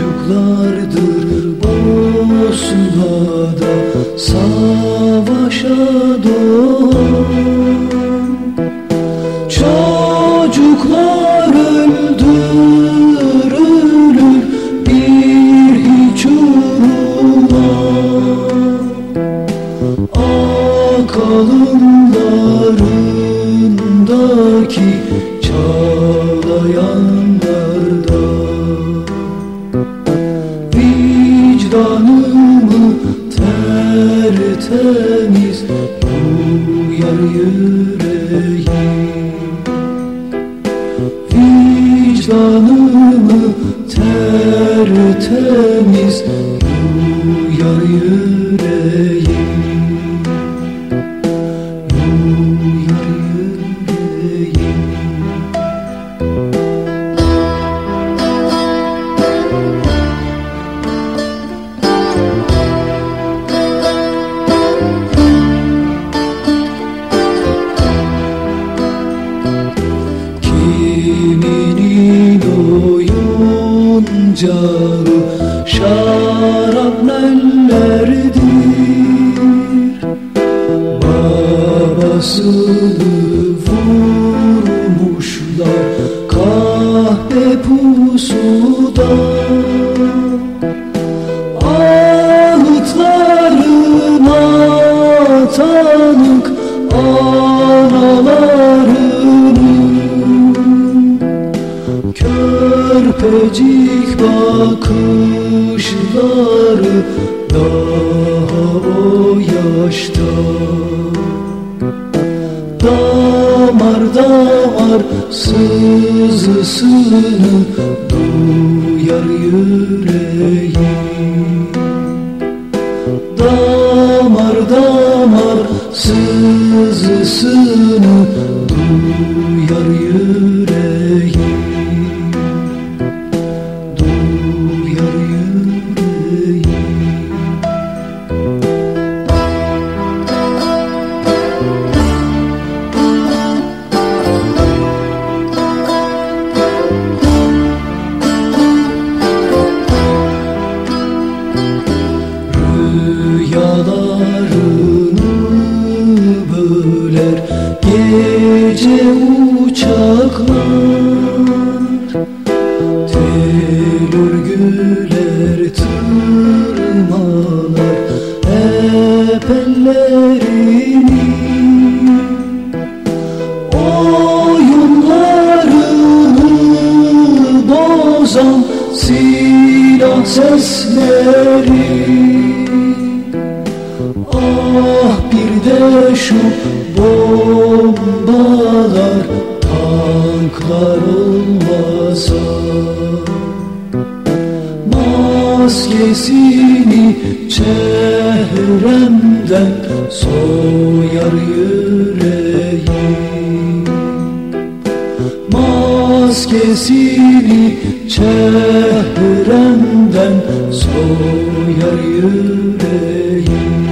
Çocuklardır Bosna'da savaşa doğan Çocuklar öldürülür bir hiç uğruna Akalınlarındaki çağlayanlarda tertemiz. Duyar yüreğim. Vicdanımı tertemiz. Duyar yüreğim oyuncağı şarapnellerdir Babasını vurmuşlar kahpe pusuda Ağıtlarına tanık analarının Körpecik bakışları daha o yaşta. Damar damar sızısını duyar yüreğim. Damar damar sızısını duyar yüreğim Tel örgüler tırmalar hep ellerini. Oyunlarını sesleri. Ah bir de şu bombalar Maskesini çehremden soyar yüreğim. Maskesini çehremden soyar yüreğim